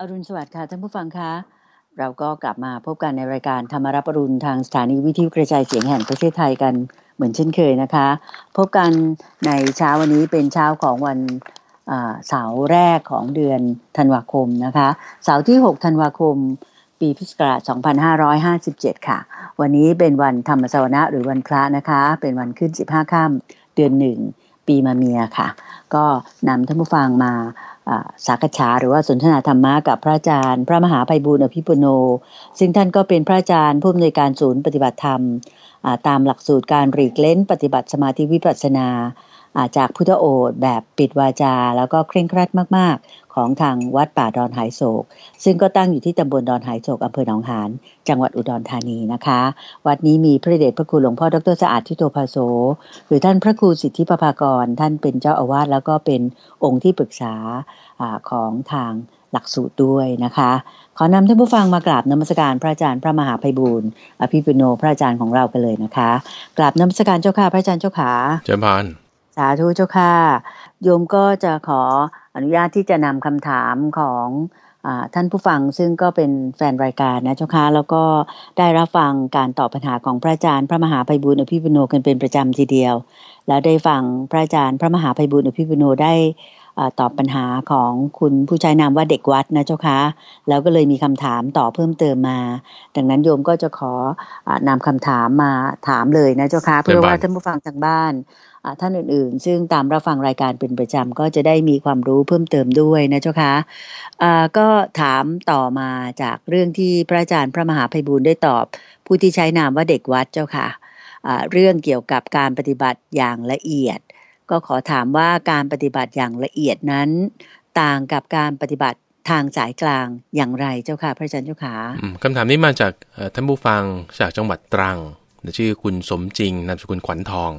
อรุณสวัสดิ์ค่ะท่านผู้ฟังคะเราก็กลับมาพบกันในรายการธรรมรับอรุณทางสถานีวิทยุกระจายเสียงแห่งประเทศไทยกันเหมือนเช่นเคยนะคะ พบกันในเช้าวันนี้เป็นเช้าของวันเสาร์แรกของเดือนธันวาคมนะคะเสาร์ที่ 6 ธันวาคม ปีพุทธศักราช 2557 ค่ะ วันนี้เป็นวันธรรมสวนะหรือวันพระนะคะ เป็นวันขึ้น 15 ค่ำเดือนหนึ่ง ปีมาเมียค่ะ ก็นำท่านผู้ฟังมาสักษาหรือว่าสนทนาธรรมะกับพระอาจารย์ พระมหาภัยบูร์อภิปุโน ซึ่งท่านก็เป็นพระอาจารย์ผู้อำนวยการศูนย์ปฏิบัติธรรมตามหลักสูตรการหลีกเล้นปฏิบัติสมาธิวิปัสสนา จากพุทธโอษแบบปิดวาจา แล้วก็เคร่งครัดมาก ๆ ของทางวัดป่าดอนหายโศก ซึ่งก็ตั้งอยู่ที่ตำบลดอนหายโศกอำเภอหนองหานจังหวัดอุดรธานีนะคะ วัดนี้มีพระเดชพระคุณหลวงพ่อดรสะอาดทิโตภาโสหรือท่านพระครูสิทธิปภากร ท่านเป็นเจ้าอาวาสแล้วก็เป็นองค์ที่ปรึกษาอของทางหลักสูตรด้วยนะคะ ขอนำท่านผู้ฟังมากราบนมัสการพระอาจารย์พระมหาภัยบูรณ์อภิปุโนพระอาจารย์ของเรากันเลยนะคะ กราบนมัสการเจ้าค่ะพระอาจารย์เจ้าขาเจ้าพาน สาธุเจ้าค่ะ โยมก็จะขออนุญาตที่จะนำคำถามของอท่านผู้ฟังซึ่งก็เป็นแฟนรายการนะเจ้าค่ะแล้วก็ได้รับฟังการตอบปัญหาของพระอาจารย์พระมหาภัยบุญอภิปุโนกันเป็นประจำทีเดียว แล้วได้ฟังพระอาจารย์พระมหาภัยบุญอภิปุโนได้ตอบปัญหาของคุณผู้ใช้นามว่าเด็กวัดนะเจ้าคะแล้วก็เลยมีคำถามต่อเพิ่มเติมมา ดังนั้นโยมก็จะขอนำคำถามมาถามเลยนะเจ้าคะเพื่อว่าท่านผู้ฟังทางบ้าน ท่านอื่นๆ ซึ่งตามรับฟังรายการเป็นประจำก็จะได้มีความรู้เพิ่มเติมด้วยนะเจ้าคะะก็ถามต่อมาจากเรื่องที่พระอาจารย์พระมหาภัยบูลได้ตอบ ผู้ที่ใช้นามว่าเด็กวัดเจ้าค่ะะเรื่องเกี่ยวกับการปฏิบัติอย่างละเอียด ก็ขอถามว่าการปฏิบัติอย่างละเอียดนั้น ต่างกับการปฏิบัติทางสายกลางอย่างไรเจ้าค่ะ พระอาจารย์เจ้าค่ะคำถามนี้มาจากท่านผู้ฟังจากจังหวัดตรังชื่อคุณสมจริงนามสกุลขวัญทอง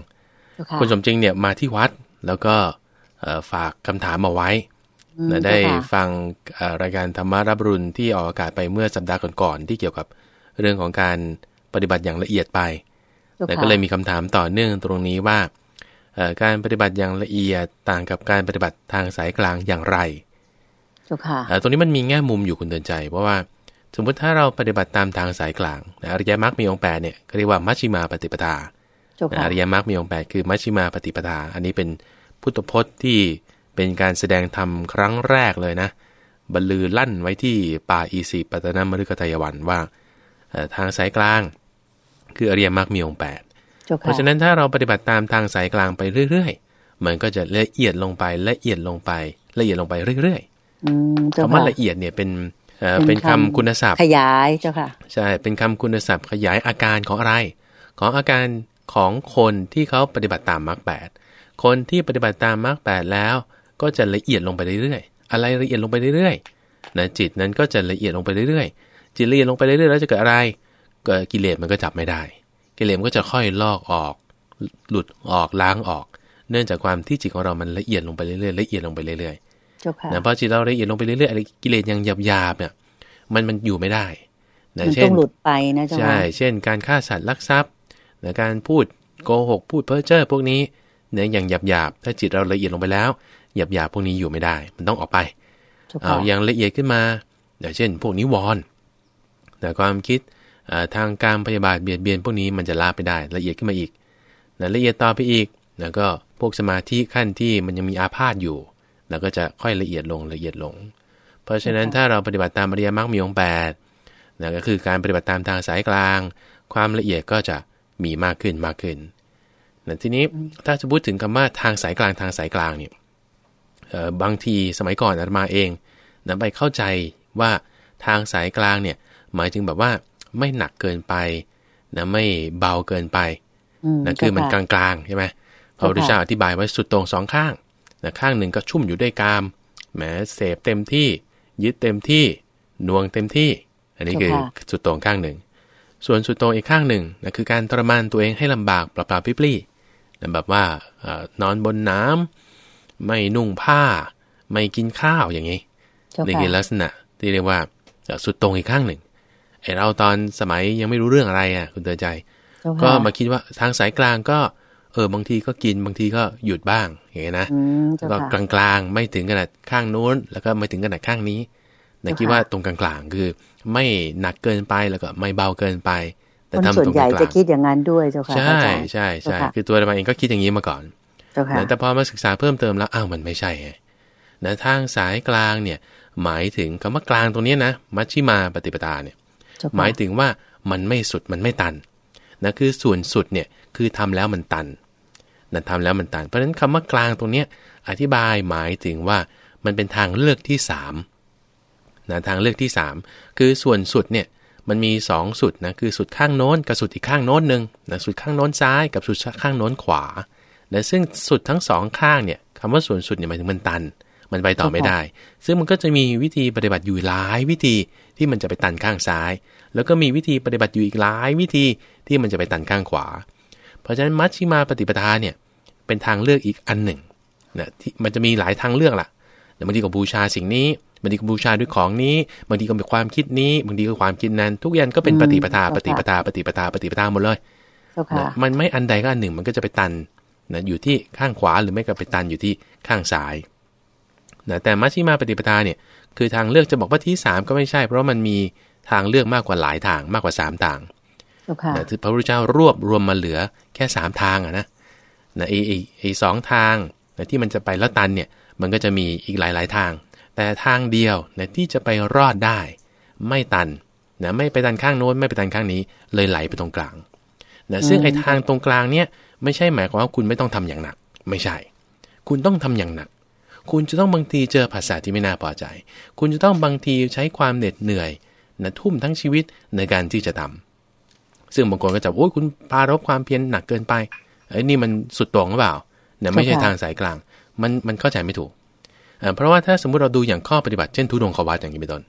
คุณสมจริงเนี่ยมาที่วัดแล้วก็ฝากคำถามมาไว้นะได้ฟังรายการธรรมารับรุนที่ออกอากาศไปเมื่อสัปดาห์ก่อนๆที่เกี่ยวกับเรื่องของการปฏิบัติอย่างละเอียดไปแล้วก็เลยมีคำถามต่อเนื่องตรงนี้ว่าการปฏิบัติอย่างละเอียดต่างกับการปฏิบัติทางสายกลางอย่างไรตรงนี้มันมีแง่มุมอยู่คุณเตือนใจ เพราะว่าสมมติถ้าเราปฏิบัติตามทางสายกลางอริยมรรคมีองค์แปดเนี่ยก็เรียกว่ามัชชิมาปฏิปทา อริยมรรคมีองค์แปดคือมัชฌิมาปฏิปทา อันนี้เป็นพุทธพจน์ที่เป็นการแสดงธรรมครั้งแรกเลยนะ บรรลือลั่นไว้ที่ป่าอีสีปัตนมฤคทายวันว่าทางสายกลาง คืออริยมรรคมีองค์แปดเพราะฉะนั้นถ้าเราปฏิบัติตามทางสายกลางไปเรื่อยๆมันก็จะละเอียดลงไปละเอียดลงไป ละเอียดลงไปเรื่อยๆคำว่าละเอียดเนี่ยเป็นเป็นคำคุณศัพท์ ขยายเจ้าค่ะ ใช่เป็นคำคุณศัพท์ขยายอาการของอะไร ของอาการ ของคนที่เขาปฏิบัติตามมรรคแปดคนที่ปฏิบัติตามมรรคแปดแล้ว ก็จะละเอียดลงไปเรื่อยๆ อะไรละเอียดลงไปเรื่อยๆ นะจิตนั้นก็จะละเอียดลงไปเรื่อยๆ จิตละเอียดลงไปเรื่อยๆ แล้วจะเกิดอะไรก็กิเลสมันก็จับไม่ได้ กิเลสก็จะค่อยลอกออก หลุดออกล้างออก เนื่องจากความที่จิตของเรามันละเอียดลงไปเรื่อยๆ ละเอียดลงไปเรื่อยๆนะพอจิตเราละเอียดลงไปเรื่อยๆกิเลสยังหยาบๆเนี่ย มันมันอยู่ไม่ได้นะเช่นต้องหลุดไปนะใช่ เช่น การฆ่าสัตว์ลักทรัพย์ นะการพูดโกหกพูดเพ้อเจ้อพวกนี้เนื้ออย่างหยาบหยาบถ้าจิตเราละเอียดลงไปแล้วหยาบหยาบพวกนี้อยู่ไม่ได้ มันต้องออกไปเอาอย่างละเอียดขึ้นมาอย่างเช่น พวกนิวรณ์แต่ความคิดทางการพยาบาทเบียดเบียนพวกนี้มันจะลาไปได้ละเอียดขึ้นมาอีกนะละเอียดต่อไปอีกแล้วก็พวกสมาธิขั้นที่มันยังมีอาพาธอยู่ แล้วก็จะค่อยละเอียดลงละเอียดลง เพราะฉะนั้นถ้าเราปฏิบัติตามอริยมรรคมีองค์แปดนะก็คือการปฏิบัติตามทางสายกลาง ความละเอียดก็จะ มีมากขึ้นมากขึ้นนะทีนี้ถ้าจะพูดถึงคำว่าทางสายกลางทางสายกลางเนี่ยบางทีสมัยก่อนอาตมาเองนะไปเข้าใจว่าทางสายกลางเนี่ยหมายถึงแบบว่าไม่หนักเกินไปนะไม่เบาเกินไปนะคือมันกลางๆใช่ไหมพระพุทธเจ้าอธิบายไว้สุดตรงสองข้างนะข้างหนึ่งก็ชุ่มอยู่ด้วยกามแหมเสพเต็มที่ยึดเต็มที่นวงเต็มที่ อันนี้คือสุดตรงข้างหนึ่ง ส่วนสุดตรงอีกข้างหนึ่งนะคือการทรมานตัวเองให้ลำบากเปล่าๆปลี่แบบว่านอนบนน้ำไม่นุ่งผ้า ไม่กินข้าวอย่างนี้นี่คือลักษณะที่เรียกว่าสุดตรงอีกข้างหนึ่งไอเราตอนสมัยยังไม่รู้เรื่องอะไรอะคุณเตือนใจ ก็มาคิดว่าทางสายกลางก็เออบางทีก็กินบางทีก็หยุดบ้างอย่างนี้นะก็กลางๆไม่ถึงขนาดข้างนู้น แล้วก็ไม่ถึงขนาดข้างนี้ นะคิดว่าตรงกลางๆ คือไม่หนักเกินไปแล้วก็ไม่เบาเกินไป แต่ทำตรงกลางส่วนใหญ่จะคิดอย่างนั้นด้วยเจ้าค่ะ ใช่ใช่ใช่คือตัวเราเองก็คิดอย่างนี้มาก่อนแต่พอมาศึกษาเพิ่มเติมแล้วอ้าวมันไม่ใช่ไงนะทางสายกลางเนี่ยหมายถึงคำว่ากลางตรงนี้นะมัชชิมาปฏิปทาเนี่ยหมายถึงว่ามันไม่สุดมันไม่ตันนะคือส่วนสุดเนี่ยคือทำแล้วมันตันนะทำแล้วมันตัน เพราะฉะนั้นคำว่ากลางตรงเนี้ยอธิบายหมายถึงว่ามันเป็นทางเลือกที่3 นะทางเลือกที่ 3 คือส่วนสุดเนี่ยมันมี 2 สุดนะคือสุดข้างโน้นกับสุดอีกข้างโน้นหนึ่งนะสุดข้างโน้นซ้ายกับสุดข้างโน้นขวานะซึ่งสุดทั้งสองข้างเนี่ยคำว่าส่วนสุดเนี่ยหมายถึงมันตัน มันไปต่อไม่ได้ ซึ่งมันก็จะมีวิธีปฏิบัติอยู่หลายวิธีที่มันจะไปตันข้างซ้าย แล้วก็มีวิธีปฏิบัติอยู่อีกหลายวิธีที่มันจะไปตันข้างขวา เพราะฉะนั้นมัชชิมาปฏิปทาเนี่ยเป็นทางเลือกอีกอันหนึ่งนะที่มันจะมีหลายทางเลือกล่ะบางทีก็บูชาสิ่งนี้ บางทีก็บูชาด้วยของนี้บางทีก็เป็นความคิดนี้บางทีก็ความคิดนั้น ทุกอย่างก็เป็นปฏิปทาปฏิปทาปฏิปทาปฏิปทาหมดเลยมันไม่อันใดก็อันหนึ่งมันก็จะไปตันนะอยู่ที่ข้างขวาหรือไม่ก็ไปตันอยู่ที่ข้างซ้ายนะแต่มัชฌิมาปฏิปทาเนี่ยคือทางเลือกจะบอกว่าที่3ก็ไม่ใช่ เพราะมันมีทางเลือกมากกว่าหลายทางมากกว่า3ทางนะที่พระพุทธเจ้ารวบรวมมาเหลือแค่3ทางอะนะนะไอ้ไอ้สองทางนะที่มันจะไปแล้วตันเนี่ยมันก็จะมีอีกหลายๆทาง แต่ทางเดียวนะที่จะไปรอดได้ ไม่ตันนะไม่ไปตันข้างโน้นไม่ไปตันข้างนี้ เลยไหลไปตรงกลางนะซึ่งไอ้ทางตรงกลางเนี่ยไม่ใช่หมายความว่าคุณไม่ต้องทำอย่างหนัก ไม่ใช่ คุณต้องทำอย่างหนัก คุณจะต้องบางทีเจอภาษาที่ไม่น่าพอใจ คุณจะต้องบางทีใช้ความเหน็ดเหนื่อยนะทุ่มทั้งชีวิตในการที่จะทำซึ่งบางคนก็จะโอ้ยคุณปารบความเพียรหนักเกินไปไอ้นี่มันสุดตรงหรือเปล่าเนี่ยไม่ใช่ทางสายกลาง มันมันเข้าใจไม่ถูก เพราะว่าถ้าสมมติเราดูอย่างข้อปฏิบัติเช่นทุดงควัตอย่างนี้เป็นต้น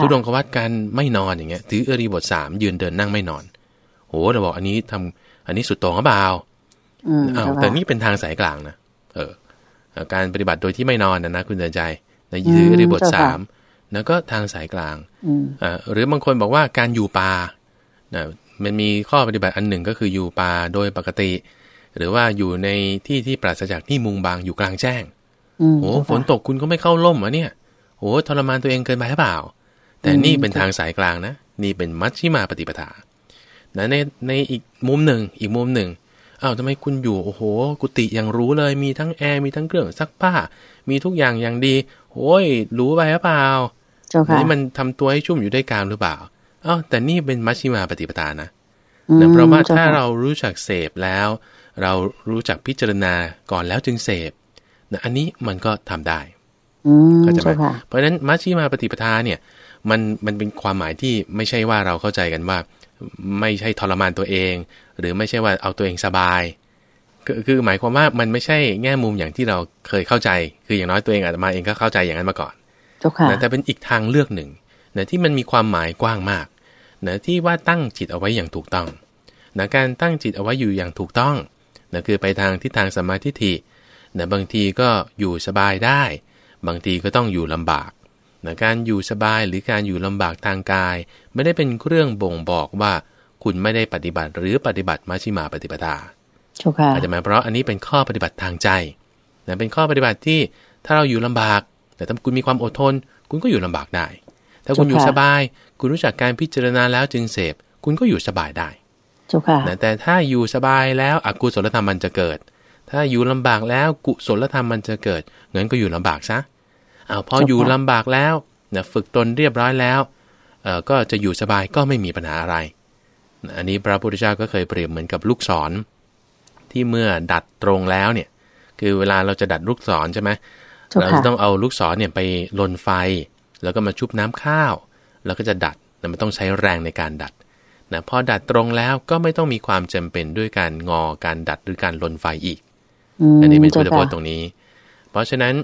ทุดงควัตการไม่นอนอย่างเงี้ยถือเอรีบทสามยืนเดินนั่งไม่นอนโหเราบอกอันนี้ทำอันนี้สุดตรงหรือเปล่าอ้าวแต่นี่เป็นทางสายกลางนะเออ การปฏิบัติโดยที่ไม่นอนนะนะคุณเดินใจในยือริบทสามแล้วก็ทางสายกลางอ่าหรือบางคนบอกว่าการอยู่ป่านะมันมีข้อปฏิบัติอันหนึ่งก็คืออยู่ป่าโดยปกติ หรือว่าอยู่ในที่ที่ปราศจากที่มุงบางอยู่กลางแจ้ง โอ้ฝนตกคุณก็ไม่เข้าร่มอะเนี่ยโอ้ทรมานตัวเองเกินไปหรือเปล่า แต่นี่เป็นทางสายกลางนะ นี่เป็นมัชชิมาปฏิปทานะในในอีกมุมหนึ่ง อีกมุมหนึ่งอ้าวทำไมคุณอยู่โอ้โห กุฏิอย่างรู้เลยมีทั้งแอร์มีทั้งเครื่องซักผ้า มีทุกอย่างอย่างดีโอ้ยรู้ไปหรือเปล่านี่มันทำตัวให้ชุ่มอยู่ด้วยกามหรือเปล่าอ้าวแต่นี่เป็นมัชชิมาปฏิปทานะนะเพราะว่าถ้าเรารู้จักเสพแล้ว เรารู้จักพิจารณาก่อนแล้วจึงเสพ นะอันนี้มันก็ทำได้เข้าใจไหมเพราะฉะนั้นมัชชิมาปฏิปทาเนี่ยมันมันเป็นความหมายที่ไม่ใช่ว่าเราเข้าใจกันว่า ไม่ใช่ทรมานตัวเอง หรือไม่ใช่ว่าเอาตัวเองสบายคือคือหมายความว่ามันไม่ใช่แง่มุมอย่างที่เราเคยเข้าใจ คืออย่างน้อยตัวเองอาจจะมาเองก็เข้าใจอย่างนั้นมาก่อนนะแต่เป็นอีกทางเลือกหนึ่งนะที่มันมีความหมายกว้างมากนะที่ว่าตั้งจิตเอาไว้อย่างถูกต้องนะการตั้งจิตเอาไว้อยู่อย่างถูกต้องนะคือไปทางที่ทางสมาธิิ นะบางทีก็อยู่สบายได้ บางทีก็ต้องอยู่ลำบากนะการอยู่สบายหรือการอยู่ลำบากทางกาย ไม่ได้เป็นเครื่องบ่งบอกว่าคุณไม่ได้ปฏิบัติหรือปฏิบัติมัชฌิมาปฏิปทาอาจจะมาเพราะอันนี้เป็นข้อปฏิบัติทางใจนะเป็นข้อปฏิบัติที่ถ้าเราอยู่ลำบาก แต่ถ้าคุณมีความอดทน คุณก็อยู่ลำบากได้ ถ้าคุณอยู่สบาย คุณรู้จักการพิจารณาแล้วจึงเสพ คุณก็อยู่สบายได้แต่ถ้าอยู่สบายแล้วอกุศลธรรมมันจะเกิด ถ้าอยู่ลำบากแล้วกุศลธรรมมันจะเกิดงั้นก็อยู่ลำบากซะเอาพออยู่ลำบากแล้วนะฝึกตนเรียบร้อยแล้วเออก็จะอยู่สบายก็ไม่มีปัญหาอะไร อันนี้พระพุทธเจ้าก็เคยเปรียบเหมือนกับลูกศร ที่เมื่อดัดตรงแล้วเนี่ย คือเวลาเราจะดัดลูกศรใช่ไหมเราจะต้องเอาลูกศรเนี่ยไปลนไฟ แล้วก็มาชุบน้ำข้าว แล้วก็จะดัดแต่ไม่ต้องใช้แรงในการดัดนะพอดัดตรงแล้วก็ไม่ต้องมีความจำเป็นด้วยการงอการดัดหรือการลนไฟอีก อันนี้เป็นพุทธพจน์ตรงนี้ เพราะฉะนั้น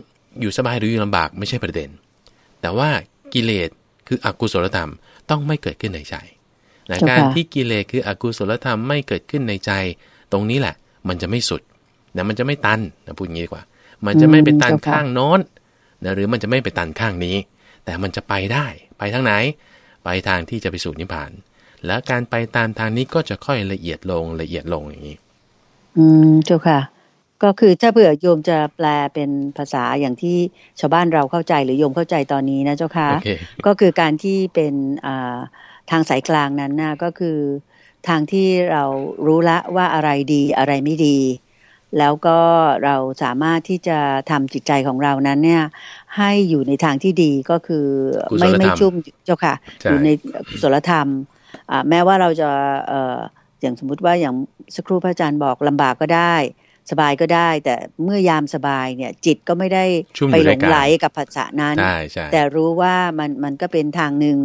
อยู่สบายหรืออยู่ลำบากไม่ใช่ประเด็น แต่ว่ากิเลสคืออกุศลธรรมต้องไม่เกิดขึ้นในใจนะการที่กิเลสคืออกุศลธรรมไม่เกิดขึ้นในใจ ตรงนี้แหละ มันจะไม่สุดนะมันจะไม่ตันนะพูดงี้ดีกว่า มันจะไม่ไปตันข้างโน้นนะหรือมันจะไม่ไปตันข้างนี้ แต่มันจะไปได้ไปทางไหน ไปทางที่จะไปสู่นิพพาน แล้วการไปตามทางนี้ก็จะค่อยละเอียดลงละเอียดลงอย่างนี้ อืมเจ้าค่ะ ก็คือถ้าเผื่อโยมจะแปลเป็นภาษาอย่างที่ชาวบ้านเราเข้าใจหรือโยมเข้าใจตอนนี้นะเจ้าค่ะ okay. ก็คือการที่เป็นทางสายกลางนั้นนะก็คือทางที่เรารู้ละว่าอะไรดีอะไรไม่ดี แล้วก็เราสามารถที่จะทำจิตใจของเรานั้นเนี่ยให้อยู่ในทางที่ดีก็คือไม่ไม่ชุ่มเจ้าค่ะ อยู่ในกุศลธรรมแม้ว่าเราจะอย่างสมมุติว่าอย่างสักครู่พระอาจารย์บอกลำบากก็ได้ สบายก็ได้ แต่เมื่อยามสบายเนี่ย จิตก็ไม่ได้ไปหลงไหลกับภาษานั้น แต่รู้ว่ามันมันก็เป็นทางหนึ่ง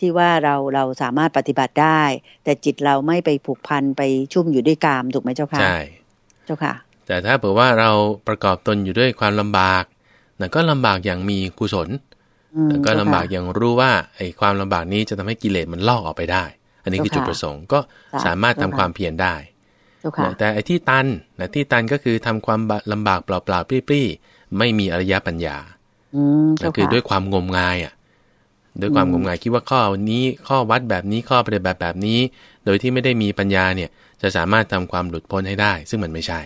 ที่ว่าเราเราสามารถปฏิบัติได้ แต่จิตเราไม่ไปผูกพันไปชุ่มอยู่ด้วยกามถูกไหมเจ้าค่ะใช่เจ้าค่ะ แต่ถ้าเผื่อว่าเราประกอบตนอยู่ด้วยความลำบากนั่นก็ลำบากอย่างมีกุศลแล้วก็ลำบากอย่างรู้ว่าไอ้ความลำบากนี้จะทำให้กิเลสมันลอกออกไปได้ อันนี้คือจุดประสงค์ก็สามารถทำความเพียรได้ แต่ไอ้ที่ตันนะที่ตันก็คือทำความลำบากเปล่าๆปรี้ๆไม่มีอริยปัญญาก็คือด้วยความงมงายอะด้วยความงมงายคิดว่าข้อนี้ข้อวัดแบบนี้ข้อปฏิบัติแบบนี้ โดยที่ไม่ได้มีปัญญาเนี่ย จะสามารถทำความหลุดพ้นให้ได้ ซึ่งมันไม่ใช่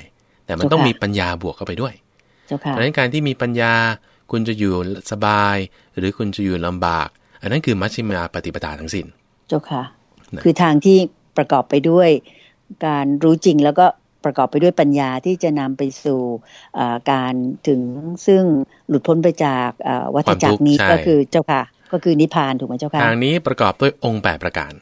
แต่มันต้องมีปัญญาบวกเข้าไปด้วยเพราะฉะนั้นการที่มีปัญญาคุณจะอยู่สบาย หรือคุณจะอยู่ลำบาก อันนั้นคือมัชฌิมาปฏิปทาทั้งสิน้นเจ้าค่ะ คือทางที่ประกอบไปด้วย การรู้จริงแล้วก็ประกอบไปด้วยปัญญาที่จะนำไปสู่การถึงซึ่งหลุดพ้นไปจากวัฏจักรนี้ก็คือเจ้าค่ะ ก็คือนิพพานถูกไหมเจ้าค่ะทางนี้ประกอบด้วยองค์แปดประการ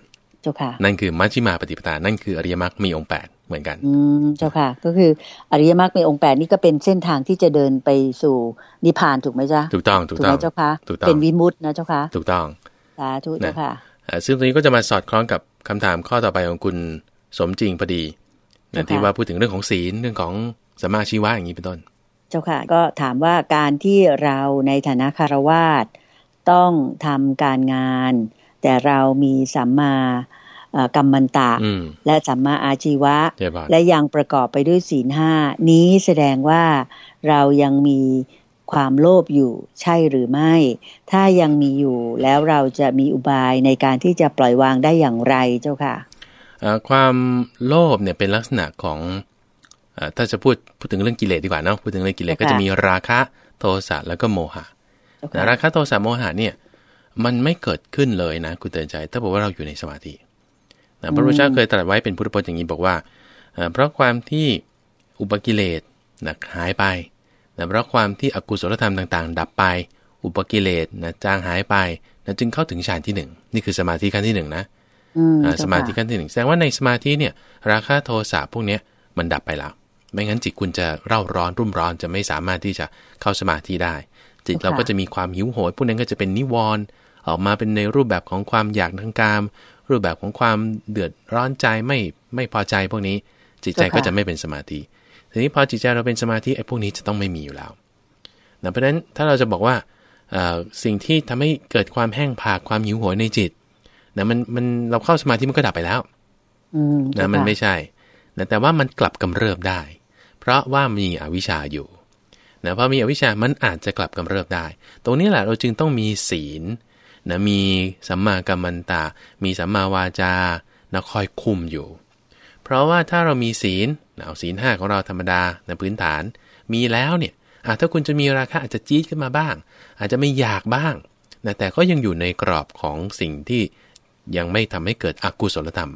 เจ้าค่ะ นั่นคือมัชฌิมาปฏิปทานั่นคืออริยมรรคมีองค์แปดเหมือนกันอืมเจ้าค่ะ ก็คืออริยมรรคมีองค์แปดนี่ก็เป็นเส้นทางที่จะเดินไปสู่นิพพานถูกไหมจ๊ะถูกต้องถูกต้องเจ้าค่ะเป็นวิมุตต์นะเจ้าค่ะถูกต้องสาธุเจ้าค่ะซึ่งตรงนี้ก็จะมาสอดคล้องกับคำถามข้อต่อไปของคุณ สมจริงพอดีนะที่ว่าพูดถึงเรื่องของศีลเรื่องของสมาชีวะอย่างนี้เป็นต้น เจ้าค่ะ ก็ถามว่าการที่เราในฐานะคารวาสต้องทำการงาน แต่เรามีสัมมากรรมันตะ และสัมมาอาชีวะ และยังประกอบไปด้วยศีลห้านี้แสดงว่าเรายังมีความโลภอยู่ใช่หรือไม่ ถ้ายังมีอยู่แล้วเราจะมีอุบายในการที่จะปล่อยวางได้อย่างไรเจ้าค่ะ ความโลภเนี่ยเป็นลักษณะของถ้าจะพูดพูดถึงเรื่องกิเลสดีกว่าเนาะพูดถึงเรื่องกิเลสก็จะมีราคะโทสะแล้วก็โมหะราคะโทสะโมหะเนี่ยมันไม่เกิดขึ้นเลยนะคุณเตือนใจ ถ้าบอกว่าเราอยู่ในสมาธินะพระพุทธเจ้าเคยตรัสไว้เป็นพุทธพจน์อย่างนี้บอกว่า เพราะความที่อุปกิเลสนะหายไปนะเพราะความที่อกุศลธรรมต่างๆ ดับไป อุปกิเลสนะจางหายไปนะจึงเข้าถึงฌานที่หนึ่งนี่คือสมาธิขั้นที่หนึ่งนะ สมาธิขั้นที่หนึ่งแสดงว่าในสมาธิเนี่ย ราคะโทสะพวกนี้มันดับไปแล้ว ไม่งั้นจิตคุณจะเร่าร้อนรุ่มร้อนจะไม่สามารถที่จะเข้าสมาธิได้ จิตเราก็จะมีความหิวโหยพวกนั้นก็จะเป็นนิวรณ์ออกมาเป็นในรูปแบบของความอยากทางกาม รูปแบบของความเดือดร้อนใจไม่ไม่พอใจพวกนี้ จิตใจก็จะไม่เป็นสมาธิทีนี้พอจิตใจเราเป็นสมาธิไอ้พวกนี้จะต้องไม่มีอยู่แล้วนะเพราะฉะนั้นถ้าเราจะบอกว่าสิ่งที่ทำให้เกิดความแห้งผากความหิวโหยในจิต นะมันมันเราเข้าสมาธิมันก็ดับไปแล้วนะมันไม่ใช่นะแต่ว่ามันกลับกำเริบได้ เพราะว่ามีอวิชชาอยู่นะพอมีอวิชชามันอาจจะกลับกำเริบได้ ตรงนี้แหละเราจึงต้องมีศีลนะมีสัมมากัมมันตา มีสัมมาวาจานะคอยคุมอยู่ เพราะว่าถ้าเรามีศีลเอาศีลห้าของเราธรรมดาในพื้นฐาน มีแล้วเนี่ยถ้าคุณจะมีราคาอาจจะจี๊ดขึ้นมาบ้าง อาจจะไม่อยากบ้างนะแต่ก็ยังอยู่ในกรอบของสิ่งที่ ยังไม่ทำให้เกิดอกุศลธรรม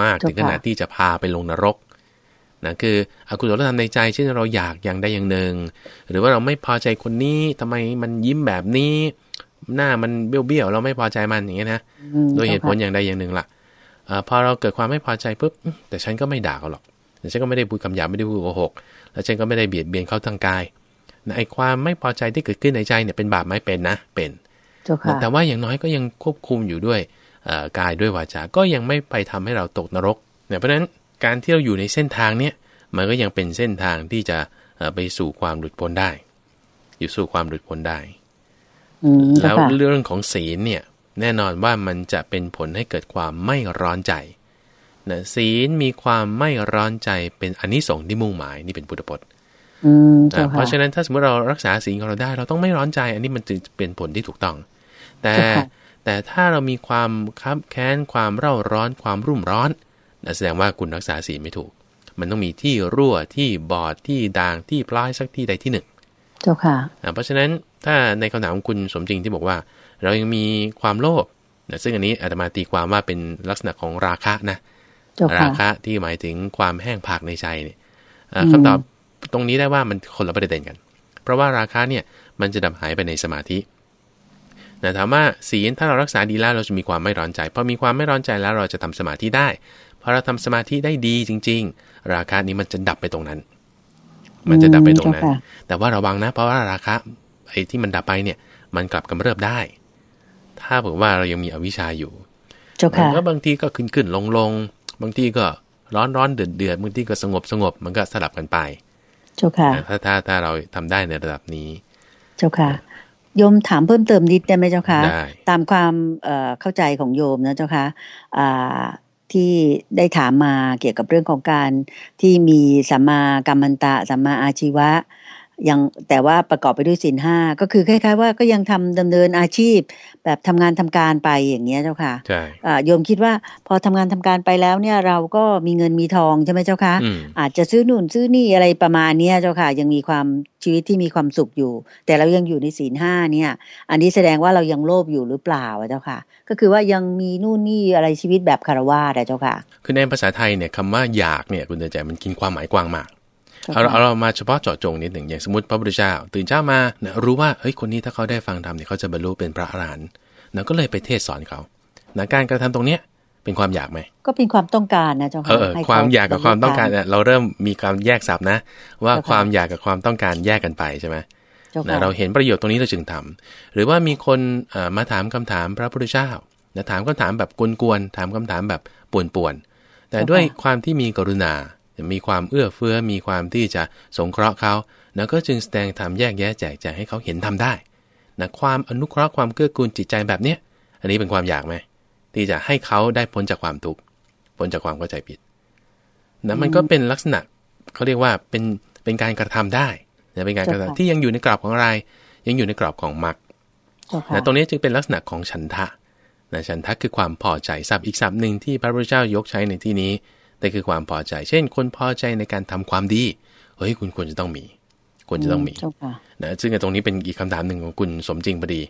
มากถึงขนาดที่จะพาไปลงนรกนะคืออกุศลธรรมในใจเช่นเราอยากอย่างใดอย่างหนึ่ง หรือว่าเราไม่พอใจคนนี้ทำไมมันยิ้มแบบนี้ หน้ามันเบี้ยวๆเราไม่พอใจมันอย่างเงี้ยนะโดยเหตุผลอย่างใดอย่างหนึ่งล่ะอพอเราเกิดความไม่พอใจปุ๊บแต่ฉันก็ไม่ด่าเขาหรอกแต่ฉันก็ไม่ได้พูดคำหยาบไม่ได้พูดโกหก แล้วฉันก็ไม่ได้เบียดเบียนเขาทางกายนะไอ้ความไม่พอใจที่เกิดขึ้นในใจเนี่ยเป็นบาปไหมเป็นนะเป็น แต่ว่าอย่างน้อยก็ยังควบคุมอยู่ด้วยกายด้วยวาจา ก็ยังไม่ไปทำให้เราตกนรกเนี่ยเพราะฉะนั้นการที่เราอยู่ในเส้นทางเนี้ยมันก็ยังเป็นเส้นทางที่จะไปสู่ความหลุดพ้นได้ อยู่สู่ความหลุดพ้นได้แล้วเรื่องของศีลเนี่ย แน่นอนว่ามันจะเป็นผลให้เกิดความไม่ร้อนใจนะศีลมีความไม่ร้อนใจเป็นอนนิสงส์ที่มุ่งหมายนี่เป็นพุทธพจน์ เพราะฉะนั้นถ้าสมมติเรารักษาศีลของเราได้ เราต้องไม่ร้อนใจ อันนี้มันจึงเป็นผลที่ถูกต้อง แต่แต่ถ้าเรามีความคับแค้นความเร่าร้อนความรุ่มร้อนแสดงว่าคุณรักษาศีลไม่ถูก มันต้องมีที่รั่วที่บอดที่ด่างที่ปลายสักที่ใดที่หนึ่งเจ้าค่ะเพราะฉะนั้นถ้าในคำถามของคุณสมจริงที่บอกว่า เรายังมีความโลภนะซึ่งอันนี้อาตมาตีความว่าเป็นลักษณะของราคะนะ ราคะที่หมายถึงความแห้งผากในใจเนี่ยคำตอบ ตรงนี้ได้ว่ามันคนละประเด็นกัน เพราะว่าราคะเนี่ยมันจะดับหายไปในสมาธินะถามว่าศีลถ้าเรารักษาดีแล้วเราจะมีความไม่ร้อนใจพอมีความไม่ร้อนใจแล้วเราจะทำสมาธิได้พอเราทำสมาธิได้ดีจริง ๆ ราคะนี้มันจะดับไปตรงนั้น มันจะดับไปตรงนั้น แต่ว่าระวังนะ เพราะว่าราคะไอ้ที่มันดับไปเนี่ย มันกลับกำเริบได้ ถ้าบอกว่าเรายังมีอวิชชาอยู่มันก็บางทีก็ขึ้นขึ้นลงลงบางทีก็ร้อนร้อนเดือดเดือดบางทีก็สงบสงบมันก็สลับกันไป เจ้าค่ะถ้าถ้าถ้าเราทำได้ในระดับนี้ เจ้าค่ะโยมถามเพิ่มเติมนิดได้ไหมเจ้าคะตามความเข้าใจของโยมนะเจ้าคะที่ได้ถามมาเกี่ยวกับเรื่องของการที่มีสัมมากรรมันตะสัมมาอาชีวะ ยังแต่ว่าประกอบไปด้วยสินห้าก็คือคล้าย ๆ ว่าก็ยังทำดำเนินอาชีพ แบบทำงานทำการไปอย่างเงี้ยเจ้าค่ะใช่โยมคิดว่าพอทำงานทำการไปแล้วเนี่ยเราก็มีเงินมีทองใช่ไหมเจ้าค่ะอาจจะซื้อนู่นซื้อนี่อะไรประมาณเนี้ยเจ้าค่ะ ยังมีความชีวิตที่มีความสุขอยู่ แต่เรายังอยู่ในศีลห้าเนี่ย อันนี้แสดงว่าเรายังโลภอยู่หรือเปล่าเจ้าค่ะ ก็คือว่ายังมีนู่นนี่อะไรชีวิตแบบคารวะเจ้าค่ะ คือในภาษาไทยเนี่ยคำว่าอยากเนี่ยคุณเตือนใจมันกินความหมายกว้างมาก เอาเราเรามาเฉพาะเจาะจงนิดหนึ่งอย่างสมมติพระพุทธเจ้า ตื่นเช้ามานะรู้ว่าเฮ้ยคนนี้ถ้าเขาได้ฟังธรรมเนี่ยเขาจะบรรลุเป็นพระอรหันต์นะก็เลยไปเทศสอนเขานะการกระทำตรงเนี้ยเป็นความอยากไหมก็เป็นความต้องการนะเจ้าค่ะเออความอยากกับความต้องการเนี่ยเราเริ่มมีการแยกสับนะ ว่าความอยากกับความต้องการแยกกันไปใช่ไหมนะเราเห็นประโยชน์ตรงนี้เราจึงทำหรือว่ามีคนมาถามคำถามพระพุทธเจ้านะถามคำถามแบบกวนๆถามคำถามแบบป่วนๆแต่ด้วยความที่มีกรุณา มีความเอื้อเฟื้อมีความที่จะสงเคราะห์เขาแล้วก็จึงแสดงธรรมแยกแยะแจกแจงให้เขาเห็นทำได้นะความอนุเคราะห์ความเกื้อกูลจิตใจแบบเนี้ยอันนี้เป็นความอยากไหมที่จะให้เขาได้พ้นจากความทุกข์พ้นจากความเข้าใจผิดนะมันก็เป็นลักษณะเขาเรียกว่าเป็นเป็นการกระทำได้นะเป็นการกระทำที่ยังอยู่ในกรอบของอะไร ยังอยู่ในกรอบของมรรคนะตรงนี้จึงเป็นลักษณะของฉันทะนะฉันทะคือความพอใจศัพท์อีกศัพท์หนึ่งที่พระพุทธเจ้ายกใช้ในที่นี้ แต่คือความพอใจ เช่น คนพอใจในการทำความดี เฮ้ย คุณควรจะต้องมี ควรจะต้องมีนะซึ่งตรงนี้เป็นอีกคำถามหนึ่งของคุณสมจริงพอดี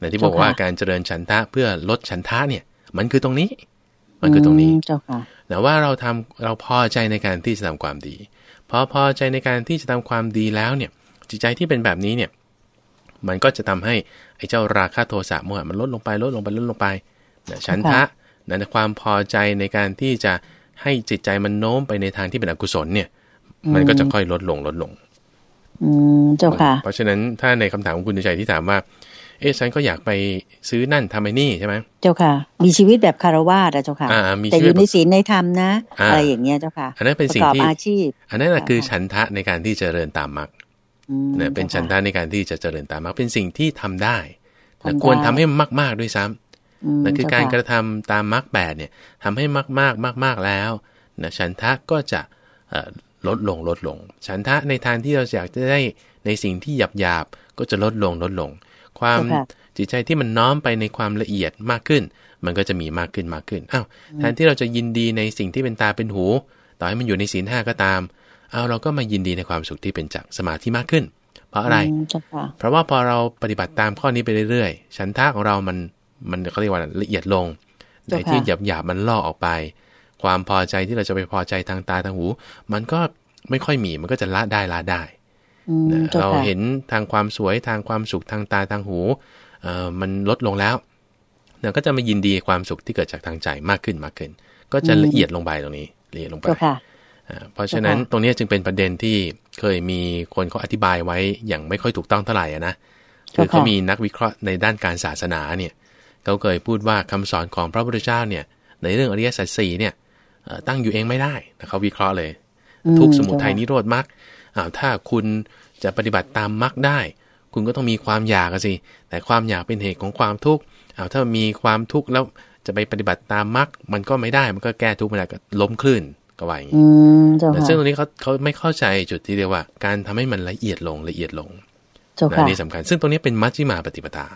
นะที่บอกว่าการเจริญฉันทะเพื่อลดฉันทะเนี่ย มันคือตรงนี้ มันคือตรงนี้แต่ว่าเราทำเราพอใจในการที่จะทำความดีพอพอใจในการที่จะทำความดีแล้วเนี่ย จิตใจที่เป็นแบบนี้เนี่ย มันก็จะทำให้ไอ้เจ้าราคะโทสะโมหะมันลดลงไปลดลงไปลดลงไปนะฉันทะนะความพอใจในการที่จะ ให้จิตใจมันโน้มไปในทางที่เป็นอกุศลเนี่ย มันก็จะค่อยลดลงลดลง อืมเจ้าค่ะ เพราะฉะนั้นถ้าในคำถามของคุณใจที่ถามว่า เอ๊ะฉันก็อยากไปซื้อนั่นทำไอ้นี่ใช่ไหมเจ้าค่ะ มีชีวิตแบบคารวะเจ้าค่ะแต่อยู่ในศีลในธรรมนะอะไรอย่างเงี้ยเจ้าค่ะ อันนั้นเป็นสิ่งที่อาชีพ อันนั้นคือฉันทะในการที่จะเจริญตามมรรคเนี่ยเป็นฉันทะในการที่จะเจริญตามมรรคเป็นสิ่งที่ทำได้ควรทำให้มาก ๆด้วยซ้ำ นั่นคือการกระทำตามมรรคแปดเนี่ยทำให้มากมากมากมากแล้วนะฉันทะก็จะลดลงลดลง ฉันทะในทางที่เราอยากจะได้ในสิ่งที่หยาบหยาบก็จะลดลงลดลง ความจิตใจที่มันน้อมไปในความละเอียดมากขึ้น มันก็จะมีมากขึ้นมากขึ้นอ้าวแทนที่เราจะยินดีในสิ่งที่เป็นตาเป็นหู ต่อให้มันอยู่ในศีลห้าก็ตามเอาเราก็มายินดีในความสุขที่เป็นจากสมาธิมากขึ้น เพราะอะไร เพราะว่าพอเราปฏิบัติตามข้อนี้ไปเรื่อยๆ ฉันทะของเรามัน มันเขาเรียกว่าละเอียดลงในที่หยาบหยาบมันล่อออกไป ความพอใจที่เราจะไปพอใจทางตาทางหู มันก็ไม่ค่อยมีมันก็จะละได้ละได้เราเห็นทางความสวยทางความสุขทางตาทางหูเออมันลดลงแล้วเราก็จะมายินดีความสุขที่เกิดจากทางใจมากขึ้นมากขึ้น ก็จะละเอียดลงไปตรงนี้ละเอียดลงไปเพราะฉะนั้นตรงนี้จึงเป็นประเด็นที่เคยมีคนเขาอธิบายไว้อย่างไม่ค่อยถูกต้องเท่าไหร่นะคือเขามีนักวิเคราะห์ในด้านการศาสนาเนี่ย เขาเคยพูดว่าคำสอนของพระพุทธเจ้าเนี่ยในเรื่องอริยสัจสี่เนี่ยตั้งอยู่เองไม่ได้แต่เขาวิเคราะห์เลย ทุกสมุทัยนิโรธมรรคถ้าคุณจะปฏิบัติตามมรรคได้ คุณก็ต้องมีความอยากสิ แต่ความอยากเป็นเหตุของความทุกข์เอาถ้ามีความทุกข์แล้วจะไปปฏิบัติตามมรรคมันก็ไม่ได้มันก็แก้ทุกข์ไม่ได้ก็ล้มคลื่นก็ว่าอย่างนี้แต่ซึ่งตรงนี้เขาเขาไม่เข้าใจจุดที่เรียกว่า การทำให้มันละเอียดลงละเอียดลงนนี่สำคัญ ซึ่งตรงนี้เป็นมัชฌิมาปฏิปทา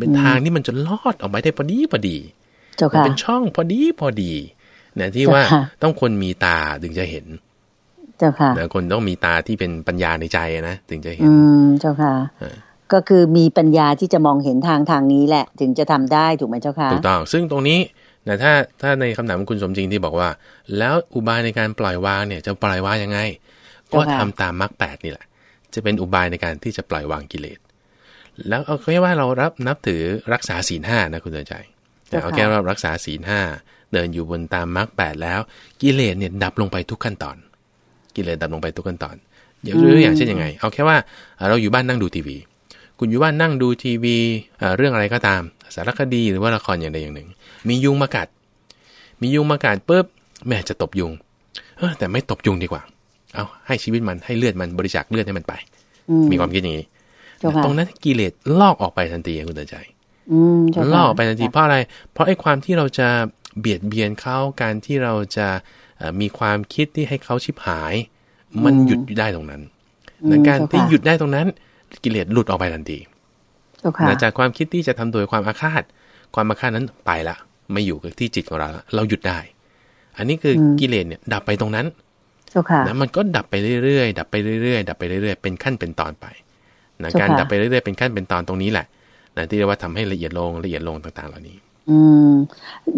เป็นทางที่มันจะลอดออกไปได้พอดีพอดีเป็นช่องพอดีพอดีนะที่ว่าต้องคนมีตาถึงจะเห็น เจ้าค่ะคนต้องมีตาที่เป็นปัญญาในใจนะถึงจะเห็น อืมเจ้าค่ะก็คือมีปัญญาที่จะมองเห็นทางทางนี้แหละ ถึงจะทำได้ถูกไหมเจ้าค่ะถูกต้อง ซึ่งตรงนี้นะถ้าถ้าในคำถามของคุณสมจริงที่บอกว่า แล้วอุบายในการปล่อยวางเนี่ย จะปล่อยวางยังไง ก็ทำตามมรรคแปดนี่แหละ จะเป็นอุบายในการที่จะปล่อยวางกิเลส แล้วเอาแค่ว่าเรารับนับถือรักษาศีลห้านะคุณเตือนใจแต่เอาแค่ว่ารักษาศีลห้าเดินอยู่บนตามมรรคแปดแล้ว กิเลสเนี่ยดับลงไปทุกขั้นตอน กิเลสดับลงไปทุกขั้นตอนยกตัวอย่างเช่นยังไง เอาแค่ว่าเราอยู่บ้านนั่งดูทีวี คุณอยู่บ้านนั่งดูทีวีเรื่องอะไรก็ตาม สารคดีหรือว่าละครอย่างใดอย่างหนึ่ง มียุงมากัด มียุงมากัดปุ๊บแม่จะตบยุงเออแต่ไม่ตบยุงดีกว่า เอาให้ชีวิตมันให้เลือดมันบริจาคเลือดให้มันไป มีความคิดอย่างนี้ ตรงนั้นกิเลสลอกออกไปทันทีคุณเตือนใจลอกออกไปทันทีเพราะอะไร เพราะไอ้ความที่เราจะเบียดเบียนเขาการที่เราจะมีความคิดที่ให้เขาชิบหาย มันหยุดได้ตรงนั้นในการที่หยุดได้ตรงนั้น กิเลสหลุดออกไปทันทีจากความคิดที่จะทำโดยความอาฆาต ความอาฆาตนั้นไปละไม่อยู่กับที่จิตของเราเราหยุดได้ อันนี้คือกิเลสเนี่ย ดับไปตรงนั้นนะมันก็ดับไปเรื่อยๆดับไปเรื่อยๆดับไปเรื่อยๆเป็นขั้นเป็นตอนไป นะการดับไปเรื่อยๆเป็นขั้นเป็นตอนตรงนี้แหละนะที่เรียกว่าทำให้ละเอียดลงละเอียดลงต่างๆ เหล่านี้ อืม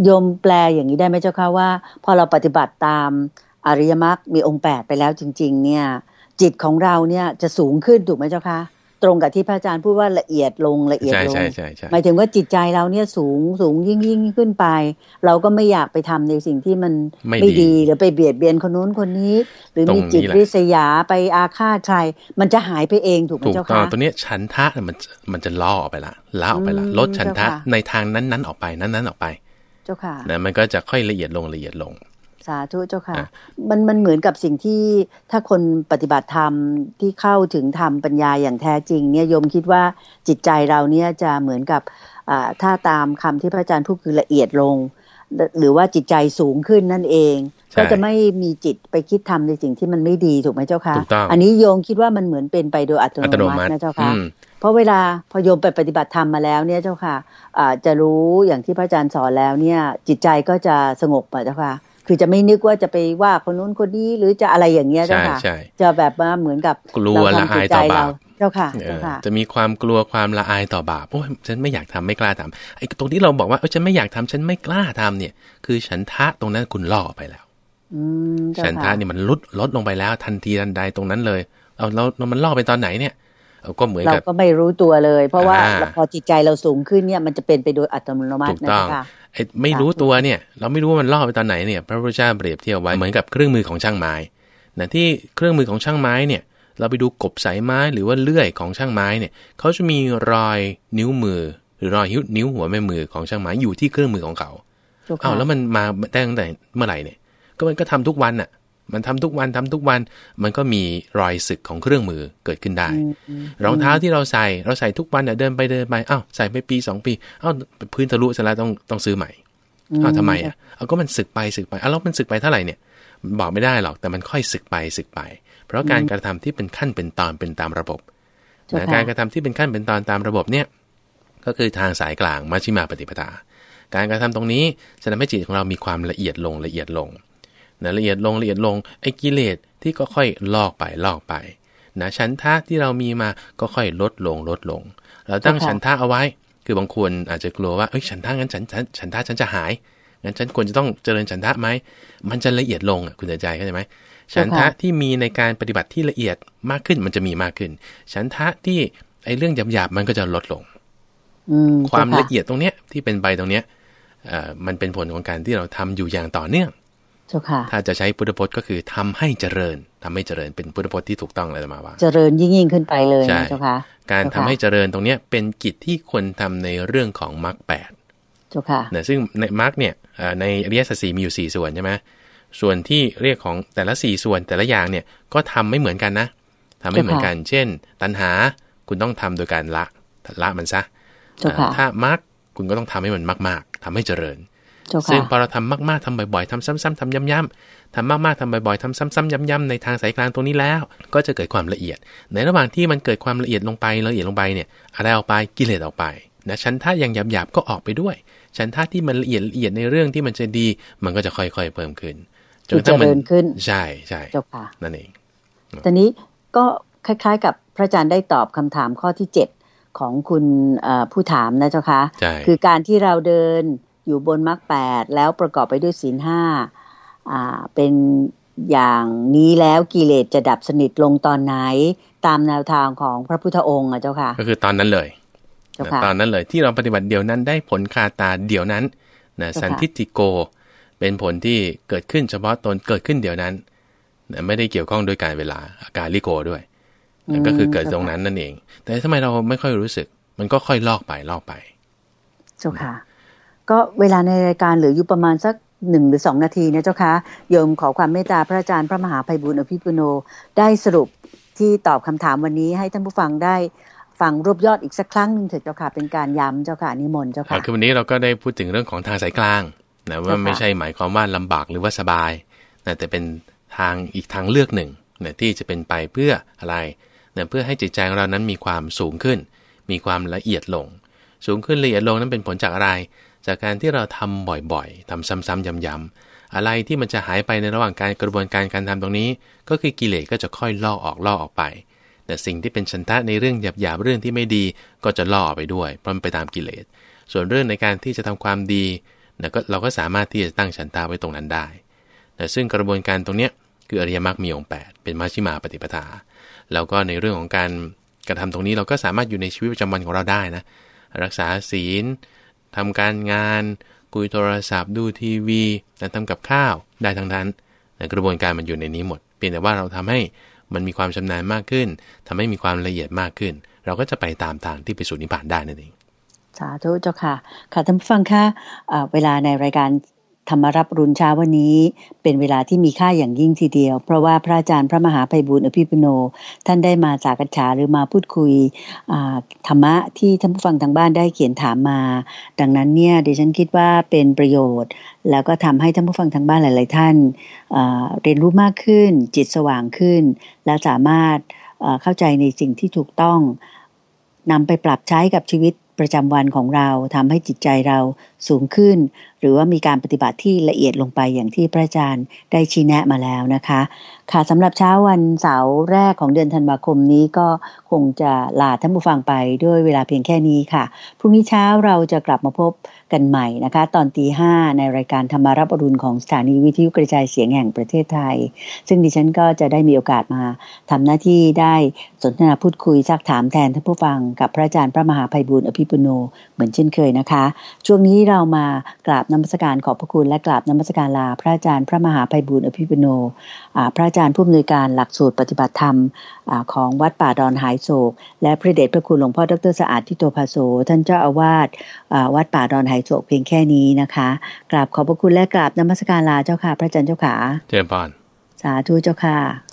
โยมแปลอย่างนี้ได้ไหมเจ้าค่ะว่า พอเราปฏิบัติตามอริยมรรคมีองค์แปดไปแล้วจริง ๆ เนี่ย จิตของเราเนี่ยจะสูงขึ้นถูกไหมเจ้าค่ะ ตรงกับที่พระอาจารย์พูดว่าละเอียดลงละเอียดลงหมายถึงว่าจิตใจเราเนี่ยสูงสูงยิ่งยิ่งขึ้นไป เราก็ไม่อยากไปทำในสิ่งที่มันไม่ดีหรือไปเบียดเบียนคนนู้นคนนี้ หรือมีจิตริษยาไปอาฆาตใครมันจะหายไปเองถูกไหมเจ้าค่ะถูกต้องตัวนี้ฉันทะมันมันจะล่อออกไปละล่าออกไปละลดฉันทะในทางนั้นๆออกไปนั้นๆออกไป เจ้าค่ะนะมันก็จะค่อยละเอียดลงละเอียดลง สาธุเจ้าค่ะ มันมันเหมือนกับสิ่งที่ถ้าคนปฏิบัติธรรมที่เข้าถึงธรรมปัญญาอย่างแท้จริง เนี่ยโยมคิดว่าจิตใจเราเนี่ยจะเหมือนกับถ้าตามคำที่พระอาจารย์พูดคือละเอียดลง หรือว่าจิตใจสูงขึ้นนั่นเองก็จะไม่มีจิตไปคิดทำในสิ่งที่มันไม่ดีถูกไหมเจ้าค่ะอันนี้โยมคิดว่ามันเหมือนเป็นไปโดยอัตโนมัตินะเจ้าค่ะเพราะเวลาพอโยมไปปฏิบัติธรรมมาแล้วเนี่ยเจ้าค่ะจะรู้อย่างที่พระอาจารย์สอนแล้วเนี่ย จิตใจก็จะสงบอะเจ้าค่ะ คือจะไม่นึกว่าจะไปว่าคนนู้นคนนี้หรือจะอะไรอย่างเงี้ยเจ้าค่ะจะแบบว่าเหมือนกับกลัวละอายต่อบาปเจ้าค่ะเจ้าค่ะจะมีความกลัวความละอายต่อบาปโอ้ยฉันไม่อยากทำไม่กล้าทำไอ้ตรงที่เราบอกว่าเออฉันไม่อยากทำฉันไม่กล้าทำเนี่ย คือฉันทะตรงนั้นคุณล่อไปแล้วฉันทะนี่มันลดลดลงไปแล้ว ทันทีทันใดตรงนั้นเลยเอาเราเรามันล่อไปตอนไหนเนี่ย ก็เหมือนกับเราก็ไม่รู้ตัวเลย เพราะว่าพอจิตใจเราสูงขึ้นเนี่ยมันจะเป็นไปโดยอัตโนมัตินะคะไอ้ไม่รู้ตัวเนี่ย เราไม่รู้ว่ามันล่อไปตอนไหนเนี่ย พระพุทธเจ้าเปรียบเทียบไว้เหมือนกับเครื่องมือของช่างไม้นะที่เครื่องมือของช่างไม้เนี่ย เราไปดูกบสายไม้หรือว่าเลื่อยของช่างไม้เนี่ยเขาจะมีรอยนิ้วมือ หรือรอยนิ้วหัวแม่มือของช่างไม้อยู่ที่เครื่องมือของเขาอ้าวแล้วมันมาได้ตั้งแต่เมื่อไหร่เนี่ย ก็มันก็ทำทุกวันอะ มันทำทุกวันทำทุกวัน มันก็มีรอยสึกของเครื่องมือเกิดขึ้นได้ รองเท้าที่เราใส่เราใส่ทุกวันเดินไปเดินไปอ้าวใส่ไปปีสองปีอ้าวพื้นทะลุเสร็จแล้วต้องต้องซื้อใหม่อ้าวทำไมอะเอาก็มันสึกไปสึกไปอ้าวแล้วมันสึกไปเท่าไหร่เนี่ยบอกไม่ได้หรอกแต่มันค่อยสึกไปสึกไป เพราะการกระทำที่เป็นขั้นเป็นตอนเป็นตามระบบการกระทำที่เป็นขั้นเป็นตอนตามระบบเนี่ยก็คือทางสายกลางมัชฌิมาปฏิปทาการกระทำตรงนี้จะทำให้จิตของเรามีความละเอียดลงละเอียดลง นะละเอียดลงละเอียดลงไอ้กิเลสที่ก็ค่อยลอกไปลอกไปนะชั้นท่าที่เรามีมาก็ค่อยลดลงลดลง เราตั้งชั้นท่าเอาไว้ คือบางคนอาจจะกลัวว่าเอ้ยฉันท่างั้นฉันฉันฉันท่าฉันจะหายงั้นฉันควรจะต้องเจริญฉันทะไหมมันจะละเอียดลงอะคุณใจเข้าใจไหมฉันทะที่มีในการปฏิบัติที่ละเอียดมากขึ้นมันจะมีมากขึ้นฉันทะที่ไอ้เรื่องหยาบๆมันก็จะลดลงความละเอียดตรงเนี้ยที่เป็นไปตรงเนี้ยมันเป็นผลของการที่เราทำอยู่อย่างต่อเนื่อง ถ้าจะใช้พุทธพจน์ก็คือทำให้เจริญทำให้เจริญเป็นพุทธพจน์ที่ถูกต้องเลยมาว่า เจริญยิ่งยิ่งขึ้นไปเลยใช่เจ้าค่ะ การทำให้เจริญตรงเนี้ยเป็นกิจที่ควรทาในเรื่องของมรรคแปดเจ้าค่ะเนี่ยซึ่งในมรรคเนี่ยในอริยสัจสี่มีอยู่สี่ส่วนใช่ไหมส่วนที่เรียกของแต่ละสี่ส่วนแต่ละอย่างเนี่ยก็ทำไม่เหมือนกันนะทำไม่เหมือนกัน เช่น ตัณหาคุณต้องทำโดยการละละมันซะถ้ามรรคคุณก็ต้องทำให้มันมาก ๆทำให้เจริญ ซึ่งพอเราทำมากๆทำบ่อยๆทำซ้ำๆทำย้ำๆทำมากๆทำบ่อยๆทำซ้ำๆย้ำๆในทางสายกลางตรงนี้แล้ว ก็จะเกิดความละเอียด ในระหว่างที่มันเกิดความละเอียดลงไปละเอียดลงไปเนี่ยอะไรออกไปกิเลสออกไปนะชั้นท่าอย่างหยาบๆก็ออกไปด้วย ชั้นท่าที่มันละเอียดละเอียดในเรื่องที่มันจะดี มันก็จะค่อยๆเพิ่มขึ้นจนเจริญขึ้นใช่ใช่เจ้าค่ะนั่นเองตอนนี้ก็คล้าย ๆ กับพระอาจารย์ได้ตอบคำถามข้อที่เจ็ดของคุณผู้ถามนะเจ้าค่ะคือการที่เราเดิน อยู่บนมรรคแปดแล้วประกอบไปด้วยศีลห้าเป็นอย่างนี้แล้วกิเลสจะดับสนิทลงตอนไหนตามแนวทางของพระพุทธองค์อะเจ้าค่ะ ก็คือตอนนั้นเลยตอนนั้นเลยที่เราปฏิบัติเดียวนั้นได้ผลคาตาเดียวนั้นนะสันทิติโก เป็นผลที่เกิดขึ้นเฉพาะตนเกิดขึ้นเดียวนั้นนะไม่ได้เกี่ยวข้องโดยการเวลาอาการลิโกด้วยนะก็คือเกิดตรงนั้นนั่นเอง แต่ทำไมเราไม่ค่อยรู้สึก มันก็ค่อยลอกไปลอกไปเจ้าค่ะ ก็เวลาในรายการเหลืออยู่ประมาณสักหนึ่งหรือสองนาทีนะเจ้าคะโยมขอความเมตตาพระอาจารย์พระมหาภัยบุญอภิปุโน ได้สรุปที่ตอบคำถามวันนี้ให้ท่านผู้ฟังได้ฟังรวบยอดอีกสักครั้งหนึ่งเถิดเจ้าค่ะเป็นการย้ำเจ้าค่ะนิมนต์เจ้าค่ะคือวันนี้เราก็ได้พูดถึงเรื่องของทางสายกลางนะว่าไม่ใช่หมายความว่าลำบากหรือว่าสบายนะแต่เป็นทางอีกทางเลือกหนึ่งนะที่จะเป็นไปเพื่ออะไรนะเพื่อให้จิตใจของเรานั้นมีความสูงขึ้น มีความละเอียดลง สูงขึ้นละเอียดลงนั้นเป็นผลจากอะไร จากการที่เราทำบ่อยๆทำซ้ำๆย้ำๆอะไรที่มันจะหายไปในระหว่างการกระบวนการการทำตรงนี้ ก็คือกิเลสก็จะค่อยล่อออกล่อออกไป แต่สิ่งที่เป็นชันทะในเรื่องหยาบๆเรื่องที่ไม่ดีก็จะล่อไปด้วยเพราะมันไปตามกิเลส ส่วนเรื่องในการที่จะทำความดีนะก็เราก็สามารถที่จะตั้งชันทะไว้ตรงนั้นได้แต่ซึ่งกระบวนการตรงเนี้ยคืออริยมรรคมีองค์8เป็นมัชฌิมาปฏิปทา แล้วก็ในเรื่องของการกระทำตรงนี้เราก็สามารถอยู่ในชีวิตประจำวันของเราได้นะ รักษาศีล ทำการงาน คุยโทรศัพท์ดูทีวีทำกับข้าวได้ทั้งนั้นกระบวนการมันอยู่ในนี้หมด เพียงแต่ว่าเราทำให้มันมีความชำนาญมากขึ้นทำให้มีความละเอียดมากขึ้น เราก็จะไปตามทางที่ไปสู่นิพพานได้นั่นเองสาธุเจ้าค่ะ ค่ะท่านผู้ฟังคะะเวลาในรายการ ธรรมรับรุนเช้าวันนี้ เป็นเวลาที่มีค่าอย่างยิ่งทีเดียว เพราะว่าพระอาจารย์พระมหาไพบุญอภิปุโน ท่านได้มาจากกัญชาหรือมาพูดคุยธรรมะที่ท่านผู้ฟังทางบ้านได้เขียนถามมา ดังนั้นเนี่ยดิฉันคิดว่าเป็นประโยชน์ แล้วก็ทำให้ท่านผู้ฟังทางบ้านหลาย ๆ ท่านเรียนรู้มากขึ้น จิตสว่างขึ้น และสามารถเข้าใจในสิ่งที่ถูกต้องนำไปปรับใช้กับชีวิตประจำวันของเราทำให้จิตใจเราสูงขึ้น หรือว่ามีการปฏิบัติที่ละเอียดลงไปอย่างที่พระอาจารย์ได้ชี้แนะมาแล้วนะคะ ค่ะสำหรับเช้าวันเสาร์แรกของเดือนธันวาคมนี้ก็คงจะลาท่านผู้ฟังไปด้วยเวลาเพียงแค่นี้ค่ะ พรุ่งนี้เช้าเราจะกลับมาพบกันใหม่นะคะ ตอนตีห้าในรายการธรรมารับอรุณของสถานีวิทยุกระจายเสียงแห่งประเทศไทย ซึ่งดิฉันก็จะได้มีโอกาสมาทำหน้าที่ได้สนทนาพูดคุยซักถามแทนท่านผู้ฟังกับพระอาจารย์พระมหาภัยบุญอภิปุโนเหมือนเช่นเคยนะคะ ช่วงนี้เรามากราบนมัสการขอบพระคุณและกราบนมัสการลา พระอาจารย์พระมหาภัยบุญอภิปุโนพระอาจารย์ผู้อำนวยการหลักสูตรปฏิบัติธรรมอของวัดป่าดอนหายโศก และพระเดชพระคุณหลวงพ่อดรสะอาดทิโตภาโสท่านเจ้าอาวาสวัดป่าดอนหายโศกเพียงแค่นี้นะคะกราบขอบพระคุณและกราบนมัสการลาเจ้าค่ะ พระอาจารย์เจ้าค่ะเจริญพรสาธุเจ้าค่ะ